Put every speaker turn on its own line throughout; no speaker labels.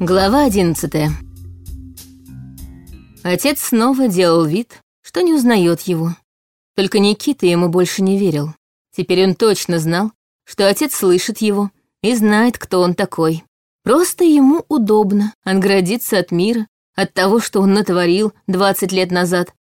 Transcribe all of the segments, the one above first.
Глава одиннадцатая. Отец снова делал вид, что не узнает его. Только Никита ему больше не верил. Теперь он точно знал, что отец слышит его и знает, кто он такой. Просто ему удобно отгородиться от мира, от того, что он натворил 20 лет назад,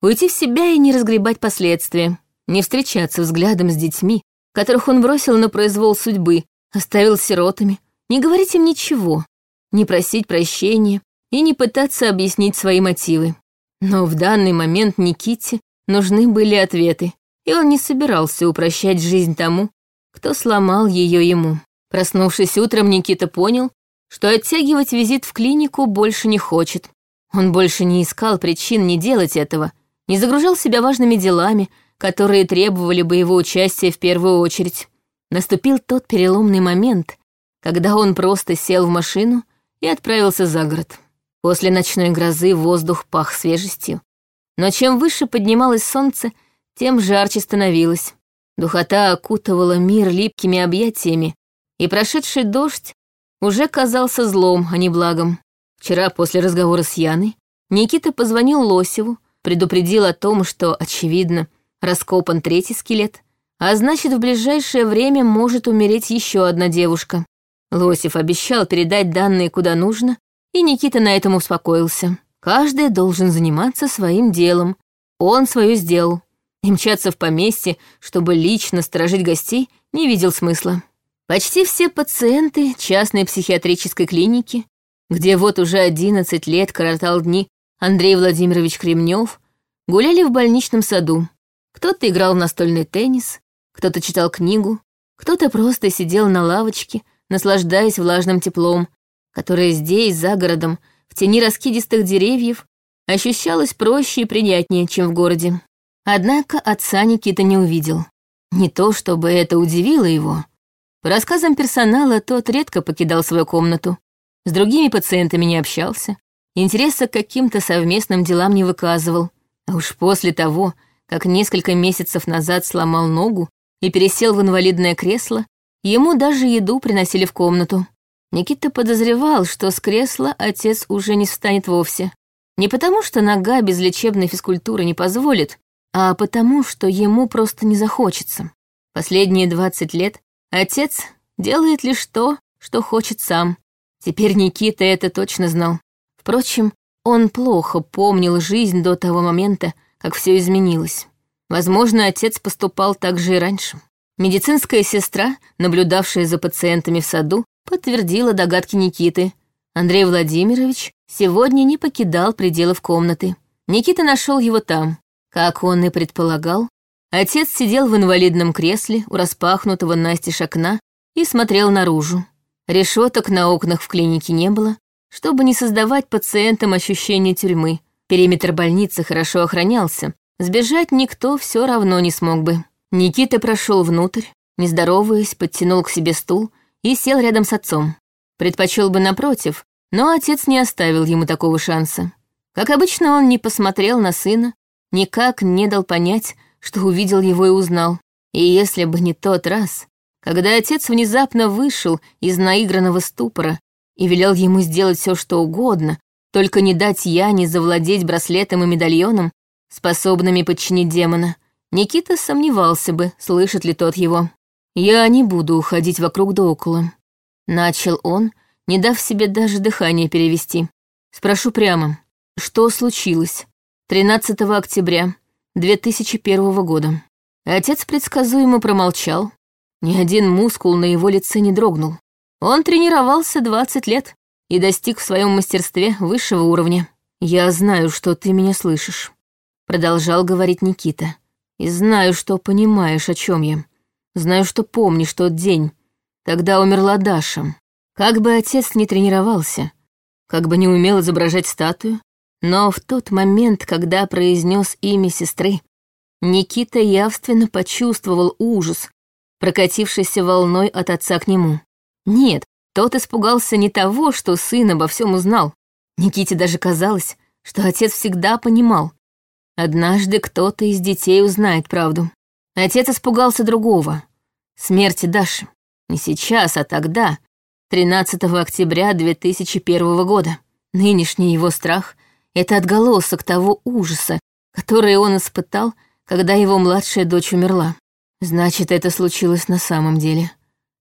уйти в себя и не разгребать последствия, не встречаться взглядом с детьми, которых он бросил на произвол судьбы, оставил сиротами, не говорить им ничего, не просить прощения и не пытаться объяснить свои мотивы. Но в данный момент Никите нужны были ответы, и он не собирался упрощать жизнь тому, кто сломал ее ему. Проснувшись утром, Никита понял, что оттягивать визит в клинику больше не хочет. Он больше не искал причин не делать этого, не загружал себя важными делами, которые требовали бы его участия в первую очередь. Наступил тот переломный момент, когда он просто сел в машину и отправился за город. После ночной грозы воздух пах свежестью. Но чем выше поднималось солнце, тем жарче становилось. Духота окутывала мир липкими объятиями, и прошедший дождь уже казался злом, а не благом. Вчера после разговора с Яной Никита позвонил Лосеву, предупредил о том, что, очевидно, раскопан третий скелет, а значит, в ближайшее время может умереть еще одна девушка. Лосев обещал передать данные куда нужно, и Никита на этом успокоился. Каждый должен заниматься своим делом. Он свое сделал. И мчаться в поместье, чтобы лично сторожить гостей, не видел смысла. Почти все пациенты частной психиатрической клиники, где вот уже 11 лет коротал дни Андрей Владимирович Кремнев, гуляли в больничном саду. Кто-то играл в настольный теннис, кто-то читал книгу, кто-то просто сидел на лавочке, наслаждаясь влажным теплом, которое здесь, за городом, в тени раскидистых деревьев, ощущалось проще и приятнее, чем в городе. Однако отца Никита не увидел. Не то, чтобы это удивило его. По рассказам персонала, тот редко покидал свою комнату, с другими пациентами не общался, интереса к каким-то совместным делам не выказывал. А уж после того, как несколько месяцев назад сломал ногу и пересел в инвалидное кресло, ему даже еду приносили в комнату. Никита подозревал, что с кресла отец уже не встанет вовсе. Не потому, что нога без лечебной физкультуры не позволит, а потому, что ему просто не захочется. Последние 20 лет отец делает лишь то, что хочет сам. Теперь Никита это точно знал. Впрочем, он плохо помнил жизнь до того момента, как все изменилось. Возможно, отец поступал так же и раньше. Медицинская сестра, наблюдавшая за пациентами в саду, подтвердила догадки Никиты. Андрей Владимирович сегодня не покидал пределов комнаты. Никита нашел его там. Как он и предполагал, отец сидел в инвалидном кресле у распахнутого настежь окна и смотрел наружу. Решеток на окнах в клинике не было, чтобы не создавать пациентам ощущение тюрьмы. Периметр больницы хорошо охранялся, сбежать никто все равно не смог бы. Никита прошел внутрь, не здороваясь, подтянул к себе стул и сел рядом с отцом. Предпочел бы напротив, но отец не оставил ему такого шанса. Как обычно, он не посмотрел на сына, никак не дал понять, что увидел его и узнал. И если бы не тот раз, когда отец внезапно вышел из наигранного ступора и велел ему сделать все, что угодно, только не дать Яне завладеть браслетом и медальоном, способными подчинить демона, Никита сомневался бы, слышит ли тот его. «Я не буду уходить вокруг да около», — начал он, не дав себе даже дыхание перевести. «Спрошу прямо, что случилось 13 октября 2001 года?» Отец предсказуемо промолчал. Ни один мускул на его лице не дрогнул. Он тренировался 20 лет и достиг в своем мастерстве высшего уровня. «Я знаю, что ты меня слышишь», — продолжал говорить Никита. «И знаю, что понимаешь, о чем я. Знаю, что помнишь тот день. Тогда умерла Даша. Как бы отец не тренировался, как бы не умел изображать статую, но в тот момент, когда произнес имя сестры, Никита явственно почувствовал ужас, прокатившийся волной от отца к нему. Нет, тот испугался не того, что сын обо всем узнал. Никите даже казалось, что отец всегда понимал. Однажды кто-то из детей узнает правду. Отец испугался другого. Смерти Даши. Не сейчас, а тогда, 13 октября 2001 года. Нынешний его страх — это отголосок того ужаса, который он испытал, когда его младшая дочь умерла. Значит, это случилось на самом деле.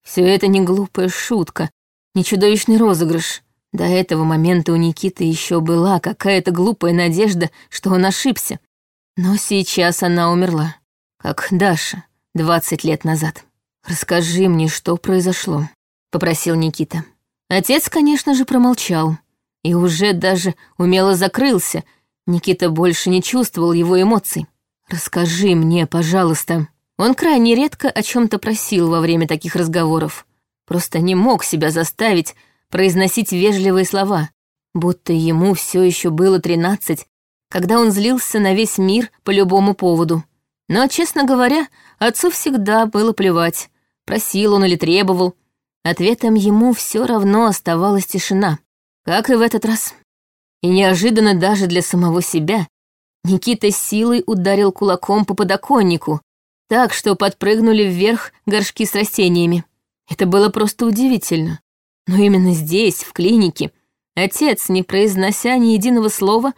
Все это не глупая шутка, не чудовищный розыгрыш. До этого момента у Никиты еще была какая-то глупая надежда, что он ошибся. Но сейчас она умерла, как Даша, 20 лет назад. «Расскажи мне, что произошло», — попросил Никита. Отец, конечно же, промолчал и уже даже умело закрылся. Никита больше не чувствовал его эмоций. «Расскажи мне, пожалуйста». Он крайне редко о чем-то просил во время таких разговоров. Просто не мог себя заставить произносить вежливые слова, будто ему все еще было тринадцать, когда он злился на весь мир по любому поводу. Но, честно говоря, отцу всегда было плевать, просил он или требовал. Ответом ему все равно оставалась тишина, как и в этот раз. И неожиданно даже для самого себя Никита силой ударил кулаком по подоконнику, так что подпрыгнули вверх горшки с растениями. Это было просто удивительно. Но именно здесь, в клинике, отец, не произнося ни единого слова,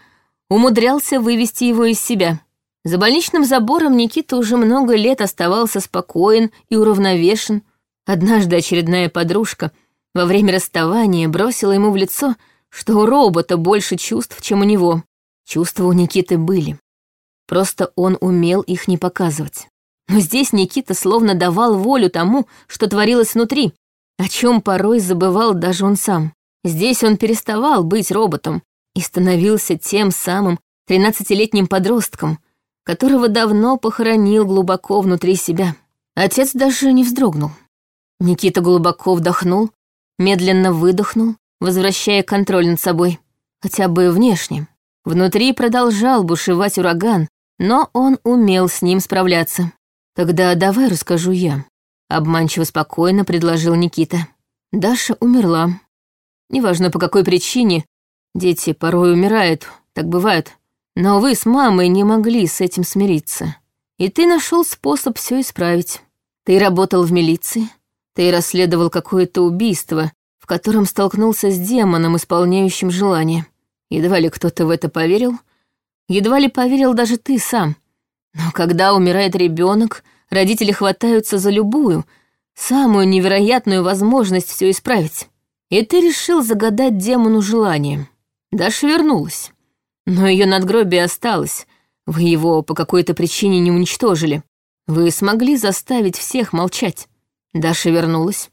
умудрялся вывести его из себя. За больничным забором Никита уже много лет оставался спокоен и уравновешен. Однажды очередная подружка во время расставания бросила ему в лицо, что у робота больше чувств, чем у него. Чувства у Никиты были. Просто он умел их не показывать. Но здесь Никита словно давал волю тому, что творилось внутри, о чем порой забывал даже он сам. Здесь он переставал быть роботом и становился тем самым тринадцатилетним подростком, которого давно похоронил глубоко внутри себя. Отец даже не вздрогнул. Никита глубоко вдохнул, медленно выдохнул, возвращая контроль над собой, хотя бы внешне. Внутри продолжал бушевать ураган, но он умел с ним справляться. «Тогда давай расскажу я», — обманчиво спокойно предложил Никита. Даша умерла. Неважно, по какой причине, дети порой умирают, так бывает. Но вы с мамой не могли с этим смириться. И ты нашел способ все исправить. Ты работал в милиции, ты расследовал какое-то убийство, в котором столкнулся с демоном, исполняющим желание. Едва ли кто-то в это поверил. Едва ли поверил даже ты сам — но когда умирает ребенок, родители хватаются за любую, самую невероятную возможность все исправить. И ты решил загадать демону желание. Даша вернулась. Но ее надгробие осталось. Вы его по какой-то причине не уничтожили. Вы смогли заставить всех молчать. Даша вернулась.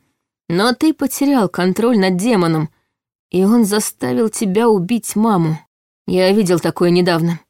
Но ты потерял контроль над демоном, и он заставил тебя убить маму. Я видел такое недавно.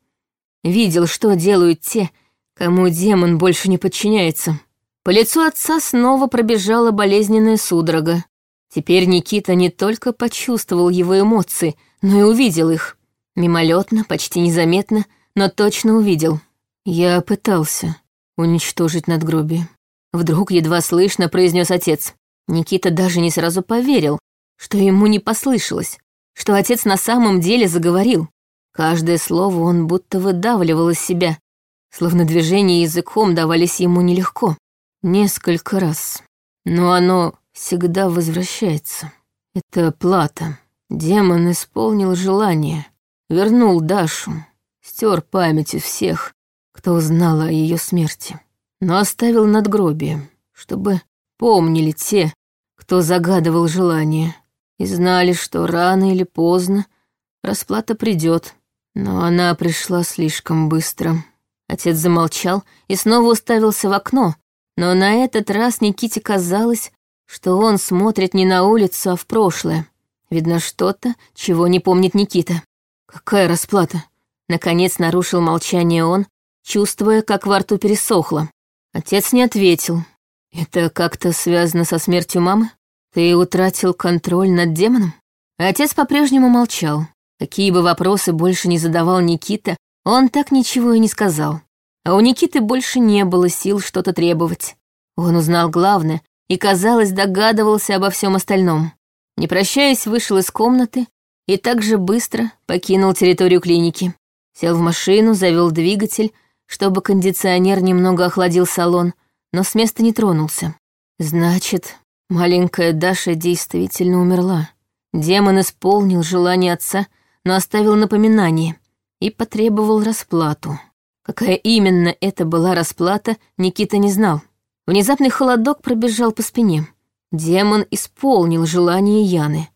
Видел, что делают те, кому демон больше не подчиняется. По лицу отца снова пробежала болезненная судорога. Теперь Никита не только почувствовал его эмоции, но и увидел их. Мимолетно, почти незаметно, но точно увидел. Я пытался уничтожить надгробие. Вдруг едва слышно произнес отец. Никита даже не сразу поверил, что ему не послышалось, что отец на самом деле заговорил. Каждое слово он будто выдавливал из себя, словно движения языком давались ему нелегко. Несколько раз. Но оно всегда возвращается. Это плата. Демон исполнил желание, вернул Дашу, стер память из всех, кто узнал о ее смерти, но оставил надгробие, чтобы помнили те, кто загадывал желание, и знали, что рано или поздно расплата придет, но она пришла слишком быстро. Отец замолчал и снова уставился в окно, но на этот раз Никите казалось, что он смотрит не на улицу, а в прошлое. Видно что-то, чего не помнит Никита. «Какая расплата?» Наконец нарушил молчание он, чувствуя, как во рту пересохло. Отец не ответил. «Это как-то связано со смертью мамы? Ты утратил контроль над демоном?» Отец по-прежнему молчал. Какие бы вопросы больше не задавал Никита, он так ничего и не сказал. А у Никиты больше не было сил что-то требовать. Он узнал главное и, казалось, догадывался обо всем остальном. Не прощаясь, вышел из комнаты и так же быстро покинул территорию клиники. Сел в машину, завел двигатель, чтобы кондиционер немного охладил салон, но с места не тронулся. Значит, Маленькая Даша действительно умерла. Демон исполнил желание отца, но оставил напоминание и потребовал расплату. Какая именно это была расплата, Никита не знал. Внезапный холодок пробежал по спине. Демон исполнил желание Яны.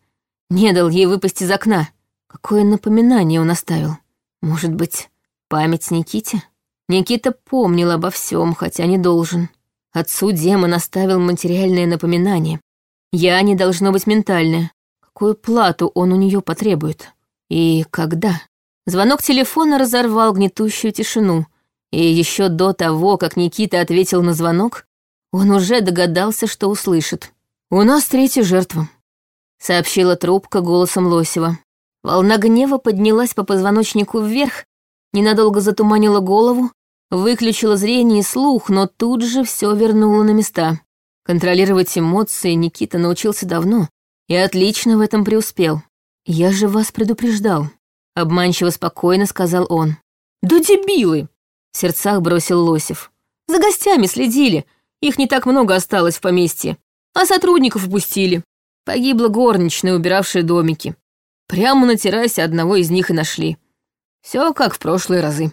Не дал ей выпасть из окна. Какое напоминание он оставил. Может быть, память Никите? Никита помнил обо всем, хотя не должен. Отцу демон оставил материальное напоминание. Яне должно быть ментальное. Какую плату он у нее потребует? И когда? Звонок телефона разорвал гнетущую тишину. И еще до того, как Никита ответил на звонок, он уже догадался, что услышит. «У нас третья жертва», — сообщила трубка голосом Лосева. Волна гнева поднялась по позвоночнику вверх, ненадолго затуманила голову, выключила зрение и слух, но тут же все вернула на места. Контролировать эмоции Никита научился давно и отлично в этом преуспел. «Я же вас предупреждал», — обманчиво спокойно сказал он. «Да дебилы!» — в сердцах бросил Лосев. «За гостями следили, их не так много осталось в поместье, а сотрудников упустили. Погибла горничная, убиравшая домики. Прямо на террасе одного из них и нашли. Все как в прошлые разы.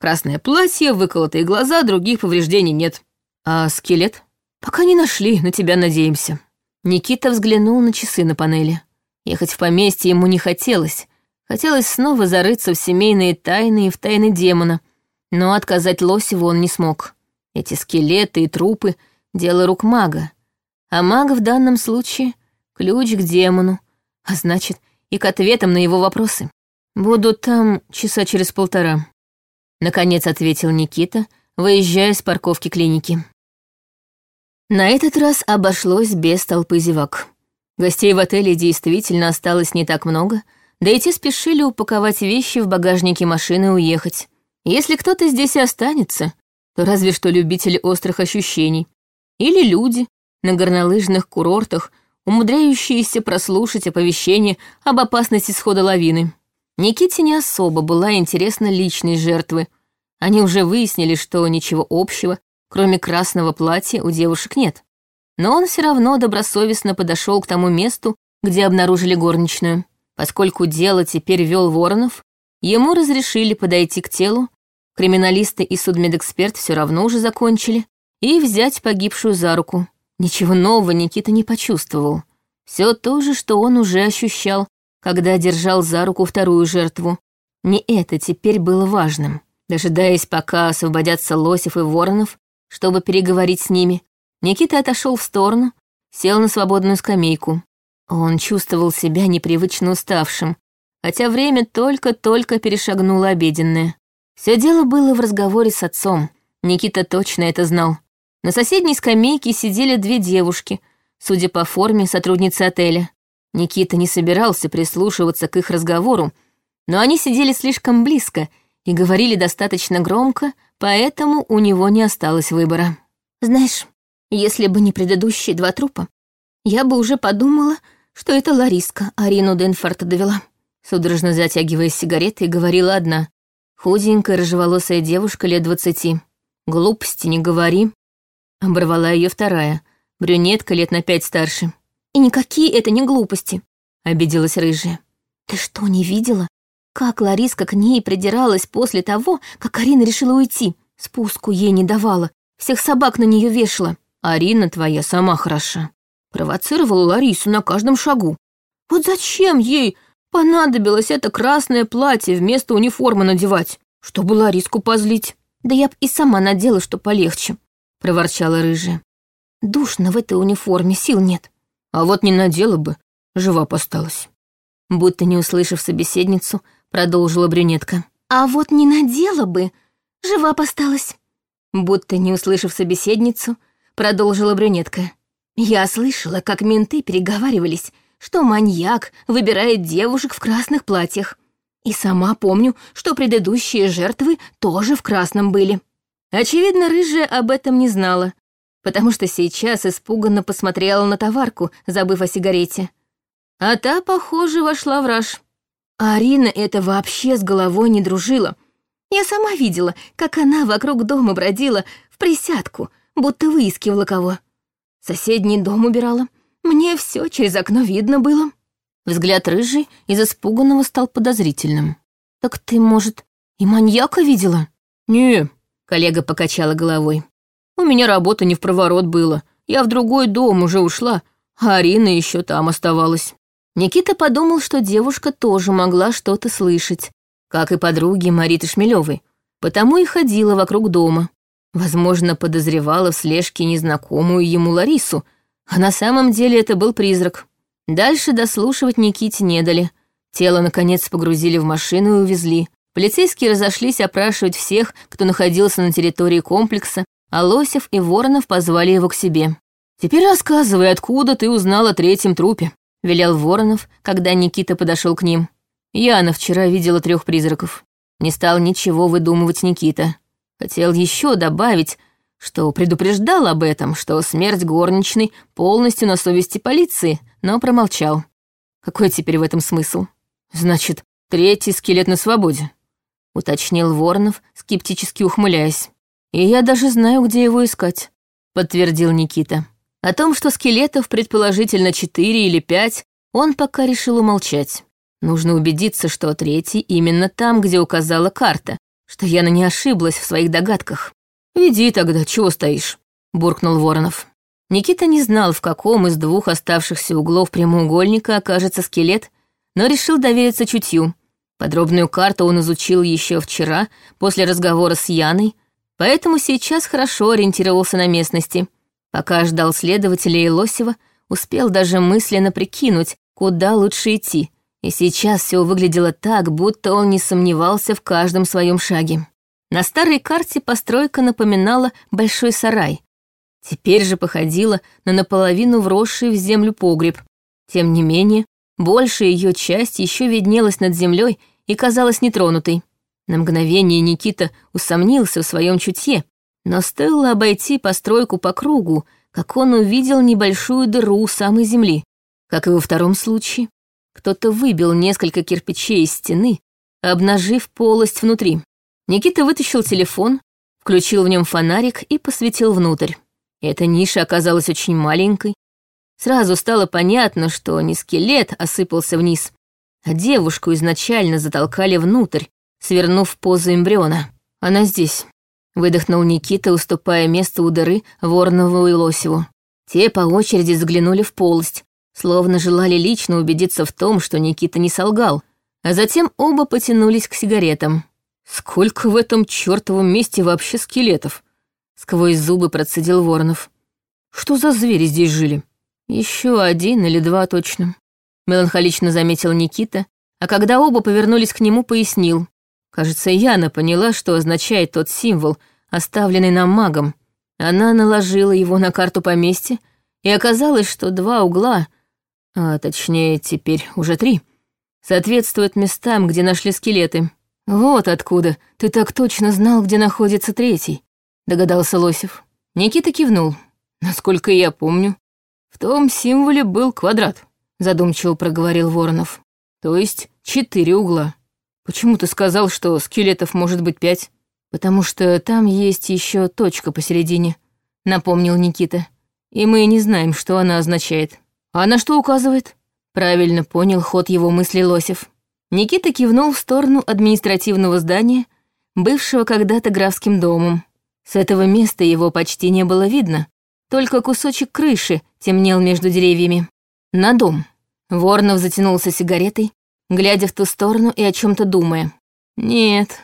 Красное платье, выколотые глаза, других повреждений нет. А скелет? Пока не нашли, на тебя надеемся». Никита взглянул на часы на панели. Ехать в поместье ему не хотелось. Хотелось снова зарыться в семейные тайны и в тайны демона. Но отказать Лосеву он не смог. Эти скелеты и трупы — дело рук мага. А маг в данном случае — ключ к демону, а значит, и к ответам на его вопросы. «Буду там часа через полтора», — наконец ответил Никита, выезжая с парковки клиники. На этот раз обошлось без толпы зевак. Гостей в отеле действительно осталось не так много, да и те спешили упаковать вещи в багажнике машины и уехать. Если кто-то здесь и останется, то разве что любители острых ощущений. Или люди на горнолыжных курортах, умудряющиеся прослушать оповещение об опасности схода лавины. Никите не особо была интересна личность жертвы. Они уже выяснили, что ничего общего Кроме красного платья у девушек нет. Но он все равно добросовестно подошел к тому месту, где обнаружили горничную. Поскольку дело теперь вел Воронов, ему разрешили подойти к телу, криминалисты и судмедэксперт все равно уже закончили, и взять погибшую за руку. Ничего нового Никита не почувствовал. Все то же, что он уже ощущал, когда держал за руку вторую жертву. Не это теперь было важным. Дожидаясь, пока освободятся Лосев и Воронов, чтобы переговорить с ними, Никита отошел в сторону, сел на свободную скамейку. Он чувствовал себя непривычно уставшим, хотя время только-только перешагнуло обеденное. Все дело было в разговоре с отцом. Никита точно это знал. На соседней скамейке сидели две девушки, судя по форме, сотрудницы отеля. Никита не собирался прислушиваться к их разговору, но они сидели слишком близко и говорили достаточно громко, поэтому у него не осталось выбора. Знаешь, если бы не предыдущие два трупа, я бы уже подумала, что это Лариска Арину до довела. Судорожно затягивая сигареты, говорила одна. Худенькая, рыжеволосая девушка лет двадцати. «Глупости не говори», — оборвала ее вторая, брюнетка лет на пять старше. «И никакие это не глупости», — обиделась рыжая. «Ты что, не видела, как Лариска к ней придиралась после того, как Арина решила уйти. Спуску ей не давала, всех собак на нее вешала. Арина твоя сама хороша. Провоцировала Ларису на каждом шагу. Вот зачем ей понадобилось это красное платье вместо униформы надевать? Чтобы Лариску позлить. Да я б и сама надела, что полегче, проворчала рыжая. Душно в этой униформе, сил нет. А вот не надела бы, жива посталась. Будто не услышав собеседницу, продолжила брюнетка. А вот не надела бы, жива посталась. Будто не услышав собеседницу, продолжила брюнетка. Я слышала, как менты переговаривались, что маньяк выбирает девушек в красных платьях. И сама помню, что предыдущие жертвы тоже в красном были. Очевидно, рыжая об этом не знала, потому что сейчас испуганно посмотрела на товарку, забыв о сигарете. А та, похоже, вошла в раж. А Арина это вообще с головой не дружила. Я сама видела, как она вокруг дома бродила в присядку, будто выискивала кого. Соседний дом убирала, Мне все через окно видно было». Взгляд рыжий из испуганного стал подозрительным. «Так ты, может, и маньяка видела?»
«Не», —
коллега покачала головой. «У меня работа не в проворот было. Я в другой дом уже ушла, а Арина еще там оставалась». Никита подумал, что девушка тоже могла что-то слышать, как и подруги Мариты Шмелевой, потому и ходила вокруг дома. Возможно, подозревала в слежке незнакомую ему Ларису, а на самом деле это был призрак. Дальше дослушивать Никите не дали. Тело, наконец, погрузили в машину и увезли. Полицейские разошлись опрашивать всех, кто находился на территории комплекса, а Лосев и Воронов позвали его к себе. «Теперь рассказывай, откуда ты узнал о третьем трупе», — велел Воронов, когда Никита подошел к ним. «Яна вчера видела трех призраков. Не стал ничего выдумывать Никита. Хотел еще добавить, что предупреждал об этом, что смерть горничной полностью на совести полиции, но промолчал. Какой теперь в этом смысл? Значит, третий скелет на свободе, уточнил Воронов, скептически ухмыляясь. И я даже знаю, где его искать, подтвердил Никита. О том, что скелетов предположительно четыре или пять, он пока решил умолчать. Нужно убедиться, что третий именно там, где указала карта, что Яна не ошиблась в своих догадках. «Веди тогда, чего стоишь?» — буркнул Воронов. Никита не знал, в каком из двух оставшихся углов прямоугольника окажется скелет, но решил довериться чутью. Подробную карту он изучил еще вчера, после разговора с Яной, поэтому сейчас хорошо ориентировался на местности. Пока ждал следователя и Лосева, успел даже мысленно прикинуть, куда лучше идти, и сейчас все выглядело так, будто он не сомневался в каждом своем шаге. На старой карте постройка напоминала большой сарай, Теперь же походила на наполовину вросший в землю погреб. Тем не менее, большая ее часть еще виднелась над землей и казалась нетронутой. На мгновение Никита усомнился в своем чутье, но стоило обойти постройку по кругу, как он увидел небольшую дыру у самой земли. Как и во втором случае, кто-то выбил несколько кирпичей из стены, обнажив полость внутри. Никита вытащил телефон, включил в нем фонарик и посветил внутрь. Эта ниша оказалась очень маленькой. Сразу стало понятно, что не скелет осыпался вниз, а девушку изначально затолкали внутрь, свернув позу эмбриона. Она здесь. Выдохнул Никита, уступая место у дыры Воронову и Лосеву. Те по очереди заглянули в полость, словно желали лично убедиться в том, что Никита не солгал, а затем оба потянулись к сигаретам. «Сколько в этом чертовом месте вообще скелетов?» Сквозь зубы процедил Воронов. Что за звери здесь жили? Еще один или два точно. Меланхолично заметил Никита, а когда оба повернулись к нему, пояснил. Кажется, Яна поняла, что означает тот символ, оставленный нам магом. Она наложила его на карту поместья, и оказалось, что два угла, а точнее теперь уже три, соответствуют местам, где нашли скелеты. Вот откуда ты так точно знал, где находится третий догадался Лосев. Никита кивнул. Насколько я помню, в том символе был квадрат, задумчиво проговорил Воронов. То есть четыре угла. Почему ты сказал, что скелетов может быть пять? Потому что там есть еще точка посередине, напомнил Никита. И мы не знаем, что она означает. А на что указывает? Правильно понял ход его мысли Лосев. Никита кивнул в сторону административного здания, бывшего когда-то графским домом. С этого места его почти не было видно, только кусочек крыши темнел между деревьями. На дом. Воронов затянулся сигаретой, глядя в ту сторону и о чем то думая. «Нет».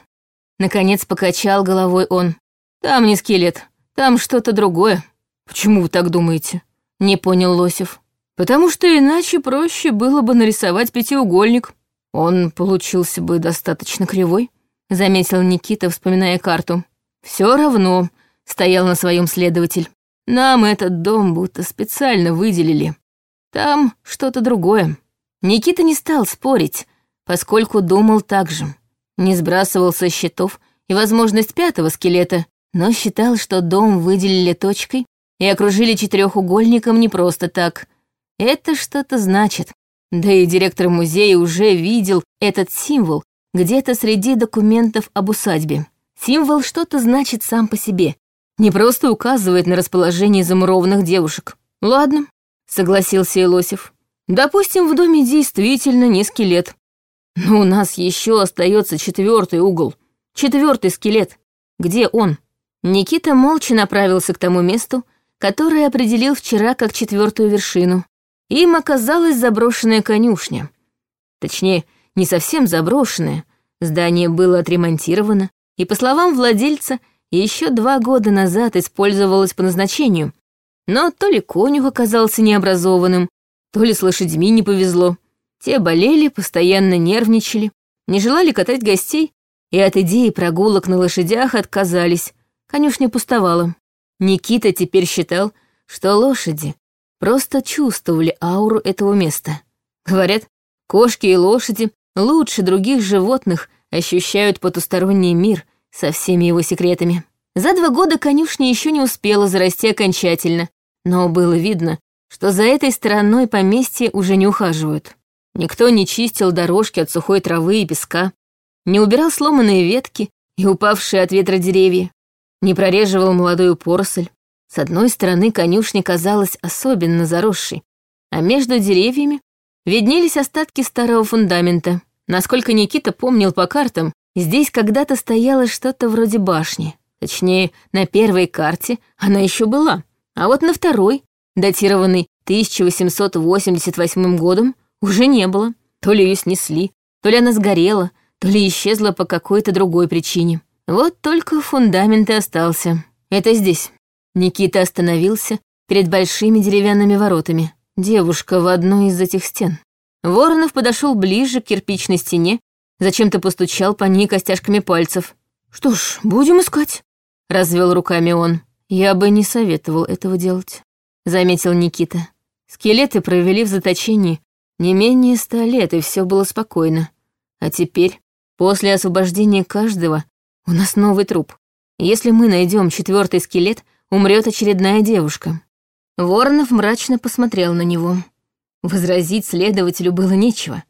Наконец покачал головой он. «Там не скелет, там что-то другое». «Почему вы так думаете?» Не понял Лосев. «Потому что иначе проще было бы нарисовать пятиугольник. Он получился бы достаточно кривой», заметил Никита, вспоминая карту. Все равно, стоял на своем следователь. Нам этот дом будто специально выделили. Там что-то другое. Никита не стал спорить, поскольку думал так же. Не сбрасывал со счетов и возможность пятого скелета, но считал, что дом выделили точкой и окружили четырехугольником не просто так. Это что-то значит. Да и директор музея уже видел этот символ где-то среди документов об усадьбе. Символ что-то значит сам по себе, не просто указывает на расположение замурованных девушек. Ладно, согласился Илосев. Допустим, в доме действительно не скелет. Но у нас еще остается четвертый угол, четвертый скелет. Где он? Никита молча направился к тому месту, которое определил вчера как четвертую вершину. Им оказалась заброшенная конюшня. Точнее, не совсем заброшенная. Здание было отремонтировано, и, по словам владельца, еще два года назад использовалось по назначению. Но то ли конюх оказался необразованным, то ли с лошадьми не повезло. Те болели, постоянно нервничали, не желали катать гостей, и от идеи прогулок на лошадях отказались. Конюшня пустовала. Никита теперь считал, что лошади просто чувствовали ауру этого места. Говорят, кошки и лошади лучше других животных ощущают потусторонний мир со всеми его секретами. За два года конюшня еще не успела зарасти окончательно, но было видно, что за этой стороной поместья уже не ухаживают. Никто не чистил дорожки от сухой травы и песка, не убирал сломанные ветки и упавшие от ветра деревья, не прореживал молодую поросль. С одной стороны конюшня казалась особенно заросшей, а между деревьями виднелись остатки старого фундамента. Насколько Никита помнил по картам, здесь когда-то стояло что-то вроде башни. Точнее, на первой карте она еще была, а вот на второй, датированной 1888 годом, уже не было. То ли ее снесли, то ли она сгорела, то ли исчезла по какой-то другой причине. Вот только фундамент и остался. Это здесь. Никита остановился перед большими деревянными воротами. Девушка в одной из этих стен. Воронов подошел ближе к кирпичной стене, зачем-то постучал по ней костяшками пальцев. «Что ж, будем искать», — развел руками он. «Я бы не советовал этого делать», — заметил Никита. Скелеты провели в заточении не менее ста лет, и все было спокойно. А теперь, после освобождения каждого, у нас новый труп. Если мы найдем четвертый скелет, умрет очередная девушка. Воронов мрачно посмотрел на него. Возразить следователю было нечего.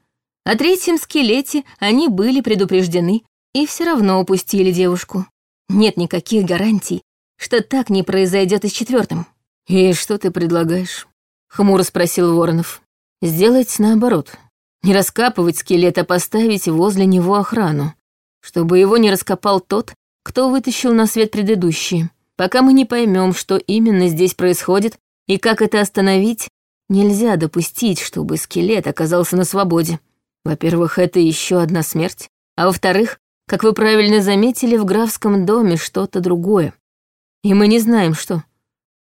О третьем скелете они были предупреждены и все равно упустили девушку. Нет никаких гарантий, что так не произойдет и с четвертым. «И что ты предлагаешь?» — хмуро спросил Воронов. «Сделать наоборот. Не раскапывать скелет, а поставить возле него охрану, чтобы его не раскопал тот, кто вытащил на свет предыдущие. Пока мы не поймем, что именно здесь происходит и как это остановить, нельзя допустить, чтобы скелет оказался на свободе. Во-первых, это еще одна смерть, а во-вторых, как вы правильно заметили, в графском доме что-то другое. И мы не знаем, что.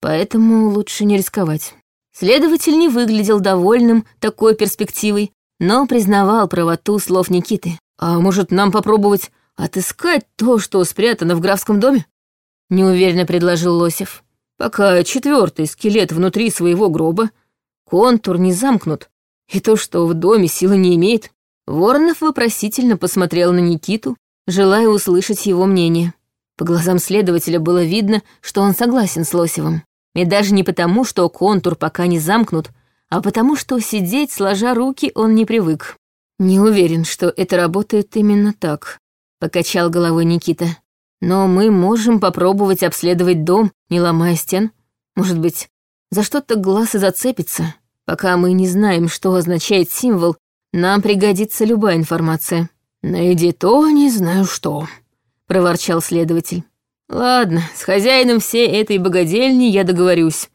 Поэтому лучше не рисковать. Следователь не выглядел довольным такой перспективой, но признавал правоту слов Никиты. «А может, нам попробовать отыскать то, что спрятано в графском доме?» Неуверенно предложил Лосев. «Пока четвертый скелет внутри своего гроба, контур не замкнут, и то, что в доме силы не имеет». Воронов вопросительно посмотрел на Никиту, желая услышать его мнение. По глазам следователя было видно, что он согласен с Лосевым. И даже не потому, что контур пока не замкнут, а потому, что сидеть, сложа руки, он не привык. «Не уверен, что это работает именно так», — покачал головой Никита. «Но мы можем попробовать обследовать дом, не ломая стен. Может быть, за что-то глаз и зацепится. Пока мы не знаем, что означает символ, нам пригодится любая информация». «Найди то, не знаю что», — проворчал следователь. «Ладно, с хозяином всей этой богадельни я договорюсь.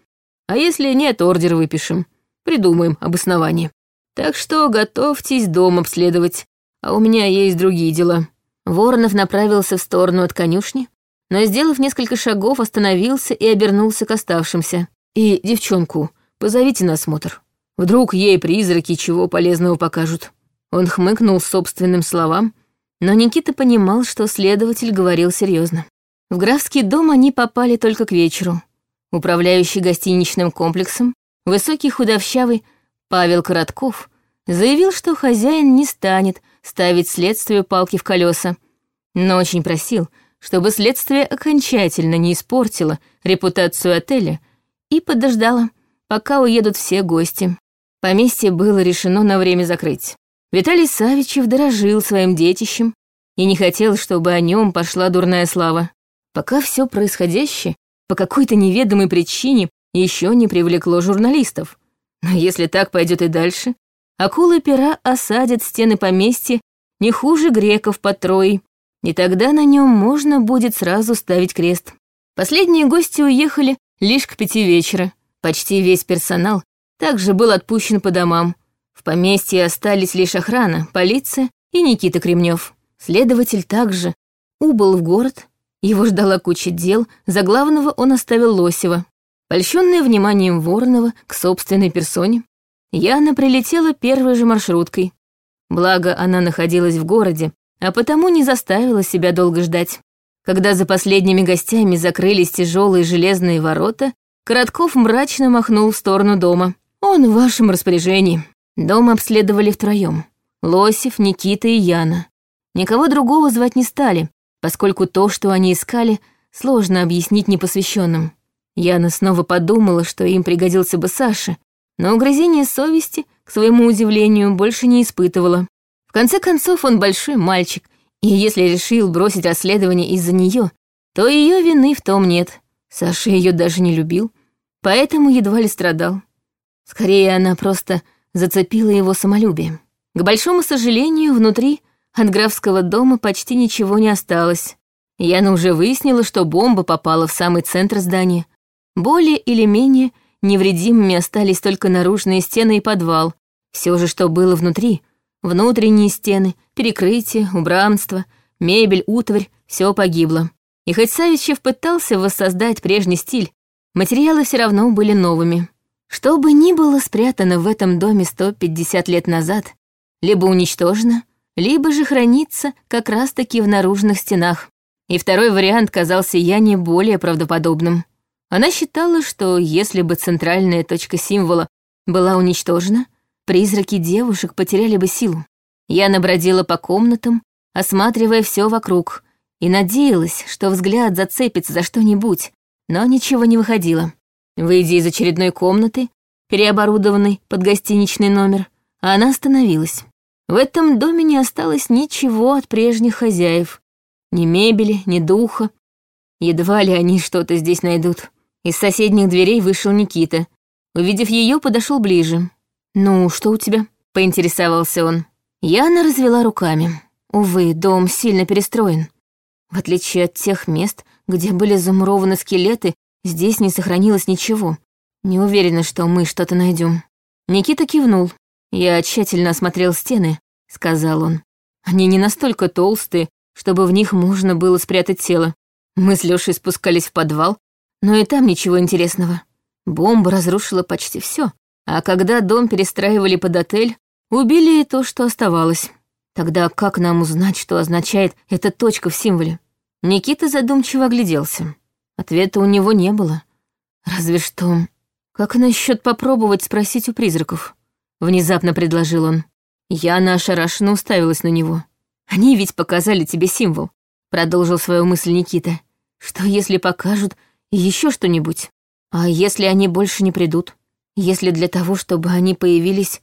А если нет, ордер выпишем. Придумаем обоснование. Так что готовьтесь дом обследовать, а у меня есть другие дела». Воронов направился в сторону от конюшни, но, сделав несколько шагов, остановился и обернулся к оставшимся. «И девчонку позовите на осмотр. Вдруг ей призраки чего полезного покажут». Он хмыкнул собственным словам, но Никита понимал, что следователь говорил серьезно. В графский дом они попали только к вечеру. Управляющий гостиничным комплексом, высокий худовщавый Павел Коротков, заявил, что хозяин не станет ставить следствию палки в колеса, но очень просил, чтобы следствие окончательно не испортило репутацию отеля и подождало, пока уедут все гости. Поместье было решено на время закрыть. Виталий Савичев дорожил своим детищем и не хотел, чтобы о нем пошла дурная слава. Пока все происходящее по какой-то неведомой причине еще не привлекло журналистов. Но если так пойдет и дальше, акулы пера осадят стены поместья не хуже греков под Троей, и тогда на нем можно будет сразу ставить крест. Последние гости уехали лишь к пяти вечера. Почти весь персонал также был отпущен по домам. В поместье остались лишь охрана, полиция и Никита Кремнев. Следователь также убыл в город, его ждала куча дел, за главного он оставил Лосева. Польщенная вниманием Воронова к собственной персоне, Яна прилетела первой же маршруткой. Благо, она находилась в городе, а потому не заставила себя долго ждать. Когда за последними гостями закрылись тяжелые железные ворота, Коротков мрачно махнул в сторону дома. «Он в вашем распоряжении». Дом обследовали втроем. Лосев, Никита и Яна. Никого другого звать не стали, поскольку то, что они искали, сложно объяснить непосвященным. Яна снова подумала, что им пригодился бы Саша, но угрызение совести, к своему удивлению, больше не испытывала. В конце концов, он большой мальчик, и если решил бросить расследование из-за нее, то ее вины в том нет. Саша ее даже не любил, поэтому едва ли страдал. Скорее, она просто зацепила его самолюбие. К большому сожалению, внутри от графского дома почти ничего не осталось. Яна уже выяснила, что бомба попала в самый центр здания. Более или менее невредимыми остались только наружные стены и подвал. Все же, что было внутри, внутренние стены, перекрытие, убранство, мебель, утварь, все погибло. И хоть Савичев пытался воссоздать прежний стиль, материалы все равно были новыми. Что бы ни было спрятано в этом доме 150 лет назад, либо уничтожено, либо же хранится как раз-таки в наружных стенах. И второй вариант казался Яне более правдоподобным. Она считала, что если бы центральная точка символа была уничтожена, призраки девушек потеряли бы силу. Яна бродила по комнатам, осматривая все вокруг, и надеялась, что взгляд зацепится за что-нибудь, но ничего не выходило. Выйдя из очередной комнаты, переоборудованной под гостиничный номер, она остановилась. В этом доме не осталось ничего от прежних хозяев. Ни мебели, ни духа. Едва ли они что-то здесь найдут. Из соседних дверей вышел Никита. Увидев ее, подошел ближе. «Ну, что у тебя?» — поинтересовался он. Яна развела руками. Увы, дом сильно перестроен. В отличие от тех мест, где были замурованы скелеты, здесь не сохранилось ничего. Не уверена, что мы что-то найдем. Никита кивнул. «Я тщательно осмотрел стены», — сказал он. «Они не настолько толстые, чтобы в них можно было спрятать тело. Мы с Лёшей спускались в подвал, но и там ничего интересного. Бомба разрушила почти все, а когда дом перестраивали под отель, убили и то, что оставалось. Тогда как нам узнать, что означает эта точка в символе? Никита задумчиво огляделся. Ответа у него не было. Разве что... Как насчет попробовать спросить у призраков? Внезапно предложил он. Яна ошарашенно уставилась на него. «Они ведь показали тебе символ», — продолжил свою мысль Никита. «Что если покажут еще что-нибудь? А если они больше не придут? Если для того, чтобы они появились,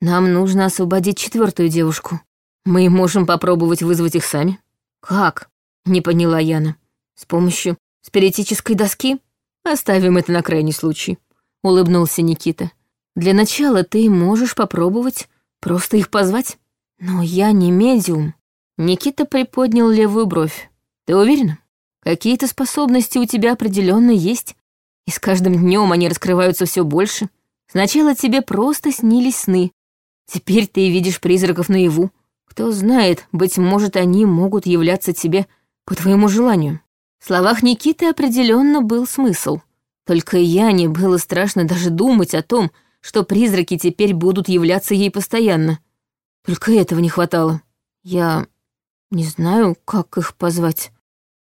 нам нужно освободить четвертую девушку? Мы можем попробовать вызвать их сами?» «Как?» — не поняла Яна. «С помощью спиритической доски? Оставим это на крайний случай», — улыбнулся Никита. Для начала ты можешь попробовать просто их позвать. Но я не медиум. Никита приподнял левую бровь. Ты уверена? Какие-то способности у тебя определенно есть, и с каждым днем они раскрываются все больше. Сначала тебе просто снились сны. Теперь ты видишь призраков наяву. Кто знает, быть может, они могут являться тебе по твоему желанию. В словах Никиты определенно был смысл. Только я не было страшно даже думать о том, что призраки теперь будут являться ей постоянно. Только этого не хватало. Я не знаю, как их позвать,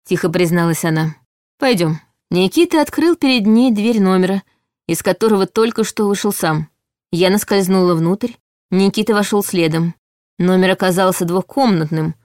тихо призналась она. Пойдем. Никита открыл перед ней дверь номера, из которого только что вышел сам. Я наскользнула внутрь, Никита вошел следом. Номер оказался двухкомнатным.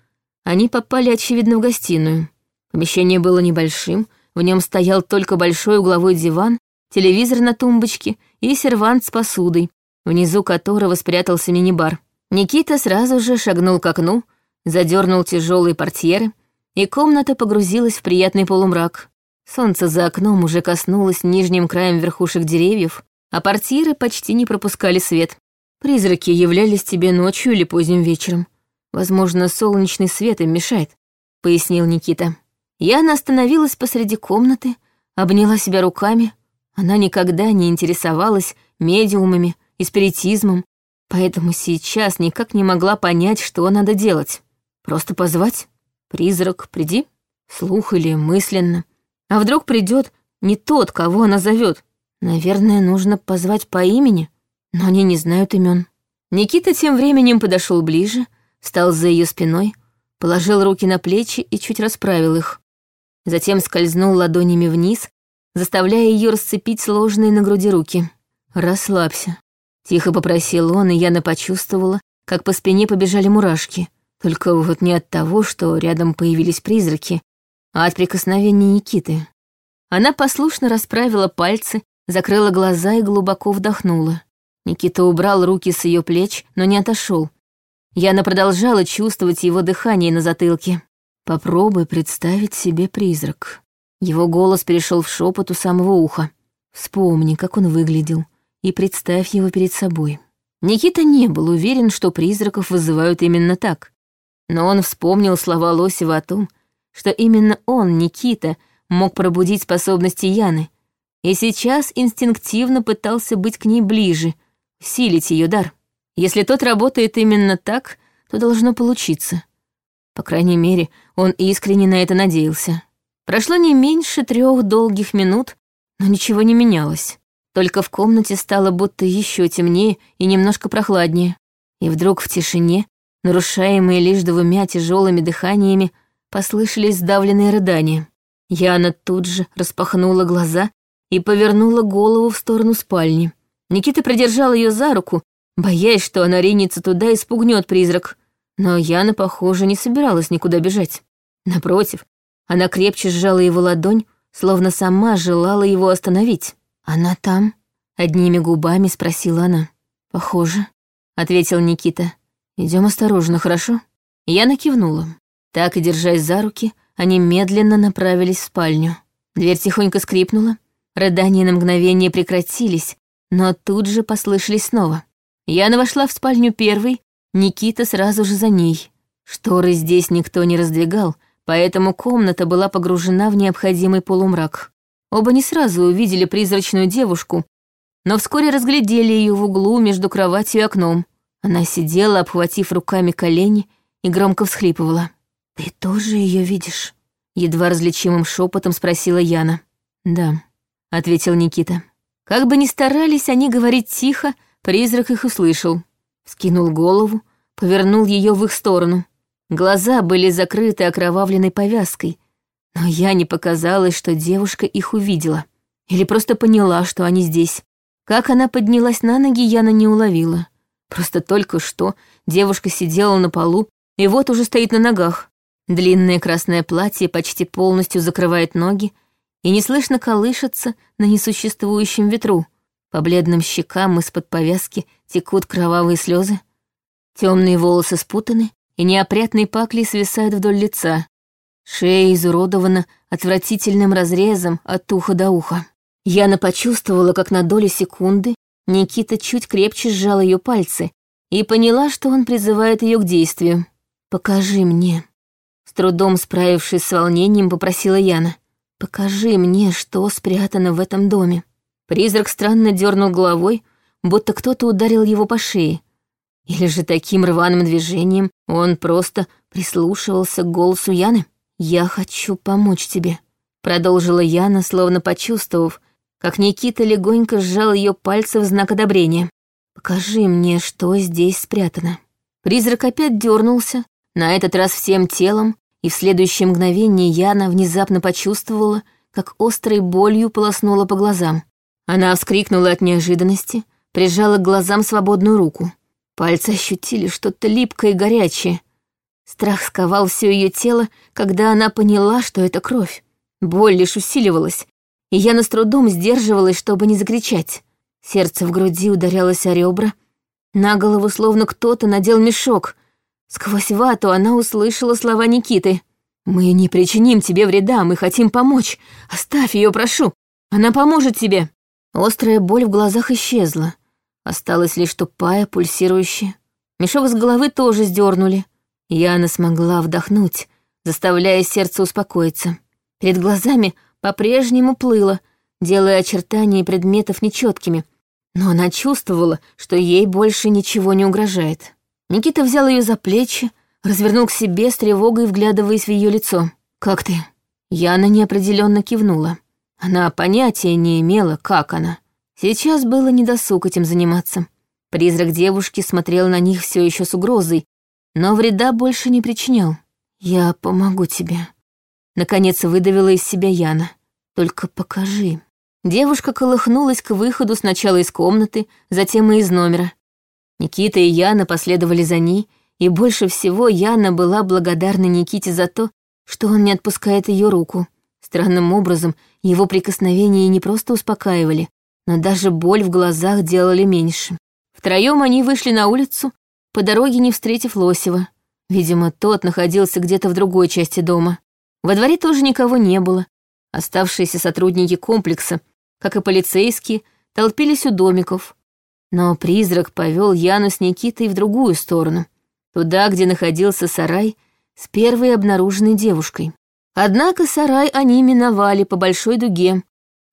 Они попали, очевидно, в гостиную. Помещение было небольшим, в нем стоял только большой угловой диван, телевизор на тумбочке и сервант с посудой, внизу которого спрятался мини-бар. Никита сразу же шагнул к окну, задернул тяжелые портьеры, и комната погрузилась в приятный полумрак. Солнце за окном уже коснулось нижним краем верхушек деревьев, а портьеры почти не пропускали свет. Призраки являлись тебе ночью или поздним вечером. Возможно, солнечный свет им мешает, пояснил Никита. Яна остановилась посреди комнаты, обняла себя руками. Она никогда не интересовалась медиумами и спиритизмом, поэтому сейчас никак не могла понять, что надо делать. Просто позвать? Призрак, приди? Слух или мысленно? А вдруг придет не тот, кого она зовет? Наверное, нужно позвать по имени, но они не знают имен. Никита тем временем подошел ближе, встал за ее спиной, положил руки на плечи и чуть расправил их. Затем скользнул ладонями вниз, заставляя ее расцепить сложные на груди руки. «Расслабься», — тихо попросил он, и Яна почувствовала, как по спине побежали мурашки. Только вот не от того, что рядом появились призраки, а от прикосновения Никиты. Она послушно расправила пальцы, закрыла глаза и глубоко вдохнула. Никита убрал руки с ее плеч, но не отошел. Яна продолжала чувствовать его дыхание на затылке. «Попробуй представить себе призрак». Его голос перешел в шепот у самого уха. «Вспомни, как он выглядел, и представь его перед собой». Никита не был уверен, что призраков вызывают именно так. Но он вспомнил слова Лосева о том, что именно он, Никита, мог пробудить способности Яны, и сейчас инстинктивно пытался быть к ней ближе, усилить ее дар. Если тот работает именно так, то должно получиться. По крайней мере, он искренне на это надеялся. Прошло не меньше трех долгих минут, но ничего не менялось. Только в комнате стало будто еще темнее и немножко прохладнее. И вдруг в тишине нарушаемые лишь двумя тяжелыми дыханиями, послышались сдавленные рыдания. Яна тут же распахнула глаза и повернула голову в сторону спальни. Никита придержал ее за руку, боясь, что она ринется туда и спугнет призрак. Но Яна, похоже, не собиралась никуда бежать. Напротив, она крепче сжала его ладонь, словно сама желала его остановить. «Она там?» — одними губами спросила она. «Похоже», — ответил Никита. Идем осторожно, хорошо?» Я накивнула. Так и держась за руки, они медленно направились в спальню. Дверь тихонько скрипнула, рыдания на мгновение прекратились, но тут же послышались снова. Яна вошла в спальню первой, Никита сразу же за ней. Шторы здесь никто не раздвигал, поэтому комната была погружена в необходимый полумрак. Оба не сразу увидели призрачную девушку, но вскоре разглядели ее в углу между кроватью и окном. Она сидела, обхватив руками колени, и громко всхлипывала. «Ты тоже ее видишь?» Едва различимым шепотом спросила Яна. «Да», — ответил Никита. Как бы ни старались они говорить тихо, призрак их услышал. Скинул голову, повернул ее в их сторону. Глаза были закрыты окровавленной повязкой, но я не показалось, что девушка их увидела. Или просто поняла, что они здесь. Как она поднялась на ноги, Яна не уловила. Просто только что девушка сидела на полу и вот уже стоит на ногах. Длинное красное платье почти полностью закрывает ноги и неслышно колышется на несуществующем ветру. По бледным щекам из-под повязки текут кровавые слезы. Темные волосы спутаны, и неопрятные пакли свисают вдоль лица. Шея изуродована отвратительным разрезом от уха до уха. Яна почувствовала, как на долю секунды Никита чуть крепче сжал ее пальцы и поняла, что он призывает ее к действию. «Покажи мне». С трудом справившись с волнением, попросила Яна. «Покажи мне, что спрятано в этом доме». Призрак странно дернул головой, будто кто-то ударил его по шее. Или же таким рваным движением он просто прислушивался к голосу Яны. «Я хочу помочь тебе», — продолжила Яна, словно почувствовав, как Никита легонько сжал ее пальцы в знак одобрения. «Покажи мне, что здесь спрятано». Призрак опять дернулся, на этот раз всем телом, и в следующее мгновение Яна внезапно почувствовала, как острой болью полоснула по глазам. Она вскрикнула от неожиданности, прижала к глазам свободную руку. Пальцы ощутили что-то липкое и горячее. Страх сковал все ее тело, когда она поняла, что это кровь. Боль лишь усиливалась, и я с трудом сдерживалась, чтобы не закричать. Сердце в груди ударялось о ребра. На голову словно кто-то надел мешок. Сквозь вату она услышала слова Никиты. «Мы не причиним тебе вреда, мы хотим помочь. Оставь ее, прошу. Она поможет тебе». Острая боль в глазах исчезла. Осталась лишь тупая, пульсирующая. Мешок с головы тоже сдернули. Яна смогла вдохнуть, заставляя сердце успокоиться. Перед глазами по-прежнему плыло, делая очертания предметов нечеткими, но она чувствовала, что ей больше ничего не угрожает. Никита взял ее за плечи, развернул к себе с тревогой, вглядываясь в ее лицо. «Как ты?» Яна неопределенно кивнула. Она понятия не имела, как она. Сейчас было недосуг этим заниматься. Призрак девушки смотрел на них все еще с угрозой, но вреда больше не причинял. «Я помогу тебе», — наконец выдавила из себя Яна. «Только покажи». Девушка колыхнулась к выходу сначала из комнаты, затем и из номера. Никита и Яна последовали за ней, и больше всего Яна была благодарна Никите за то, что он не отпускает ее руку. Странным образом его прикосновения не просто успокаивали, но даже боль в глазах делали меньше. Втроем они вышли на улицу, по дороге не встретив Лосева. Видимо, тот находился где-то в другой части дома. Во дворе тоже никого не было. Оставшиеся сотрудники комплекса — как и полицейские, толпились у домиков. Но призрак повел Яну с Никитой в другую сторону, туда, где находился сарай с первой обнаруженной девушкой. Однако сарай они миновали по большой дуге,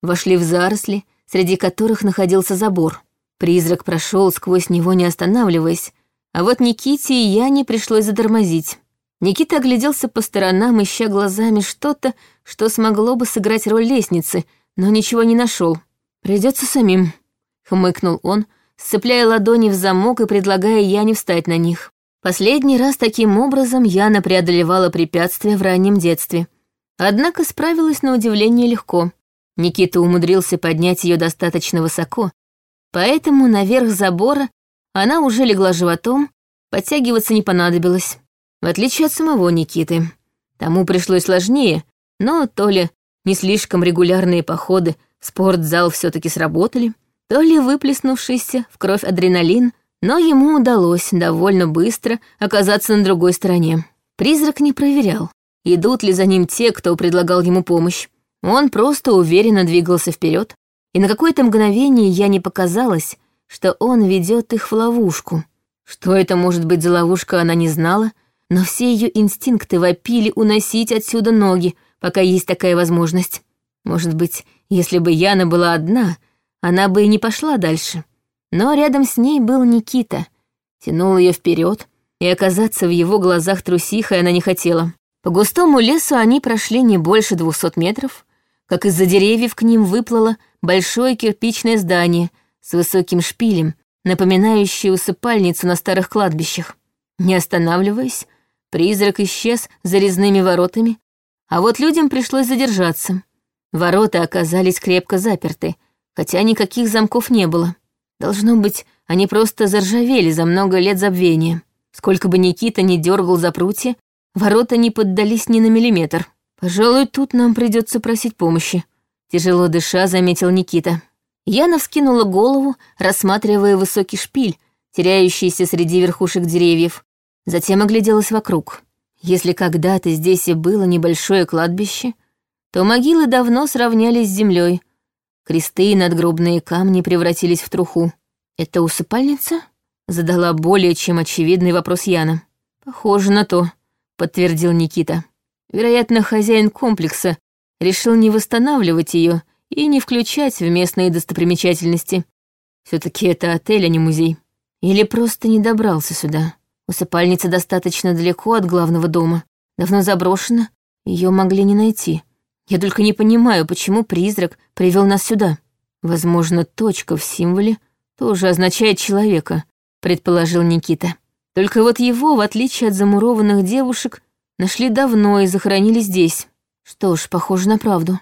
вошли в заросли, среди которых находился забор. Призрак прошел сквозь него, не останавливаясь, а вот Никите и Яне пришлось затормозить. Никита огляделся по сторонам, ища глазами что-то, что смогло бы сыграть роль лестницы — но ничего не нашел. Придется самим, хмыкнул он, сцепляя ладони в замок и предлагая Яне встать на них. Последний раз таким образом Яна преодолевала препятствия в раннем детстве. Однако справилась на удивление легко. Никита умудрился поднять ее достаточно высоко, поэтому наверх забора она уже легла животом, подтягиваться не понадобилось. В отличие от самого Никиты. Тому пришлось сложнее, но то ли не слишком регулярные походы в спортзал все-таки сработали, то ли выплеснувшийся в кровь адреналин, но ему удалось довольно быстро оказаться на другой стороне. Призрак не проверял, идут ли за ним те, кто предлагал ему помощь. Он просто уверенно двигался вперед, и на какое-то мгновение я не показалось, что он ведет их в ловушку. Что это может быть за ловушка, она не знала, но все ее инстинкты вопили уносить отсюда ноги, пока есть такая возможность. Может быть, если бы Яна была одна, она бы и не пошла дальше. Но рядом с ней был Никита. Тянул ее вперед, и оказаться в его глазах трусихой она не хотела. По густому лесу они прошли не больше двухсот метров, как из-за деревьев к ним выплыло большое кирпичное здание с высоким шпилем, напоминающее усыпальницу на старых кладбищах. Не останавливаясь, призрак исчез за резными воротами, а вот людям пришлось задержаться. Ворота оказались крепко заперты, хотя никаких замков не было. Должно быть, они просто заржавели за много лет забвения. Сколько бы Никита ни дергал за прутья, ворота не поддались ни на миллиметр. Пожалуй, тут нам придется просить помощи. Тяжело дыша, заметил Никита. Яна вскинула голову, рассматривая высокий шпиль, теряющийся среди верхушек деревьев. Затем огляделась вокруг. Если когда-то здесь и было небольшое кладбище, то могилы давно сравнялись с землей. Кресты и надгробные камни превратились в труху. «Это усыпальница?» — задала более чем очевидный вопрос Яна. «Похоже на то», — подтвердил Никита. Вероятно, хозяин комплекса решил не восстанавливать ее и не включать в местные достопримечательности. все таки это отель, а не музей. Или просто не добрался сюда. Усыпальница достаточно далеко от главного дома, давно заброшена, ее могли не найти. Я только не понимаю, почему призрак привел нас сюда. Возможно, точка в символе тоже означает человека, предположил Никита. Только вот его, в отличие от замурованных девушек, нашли давно и захоронили здесь. Что ж, похоже на правду.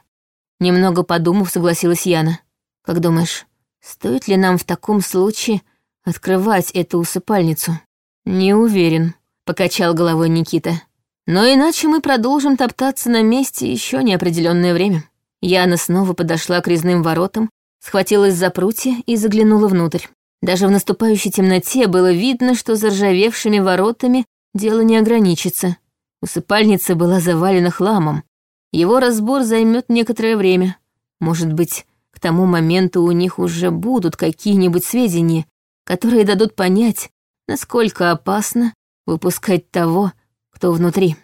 Немного подумав, согласилась Яна. Как думаешь, стоит ли нам в таком случае открывать эту усыпальницу? «Не уверен», — покачал головой Никита. «Но иначе мы продолжим топтаться на месте еще неопределенное время». Яна снова подошла к резным воротам, схватилась за прутья и заглянула внутрь. Даже в наступающей темноте было видно, что заржавевшими воротами дело не ограничится. Усыпальница была завалена хламом. Его разбор займет некоторое время. Может быть, к тому моменту у них уже будут какие-нибудь сведения, которые дадут понять, насколько опасно выпускать того, кто внутри.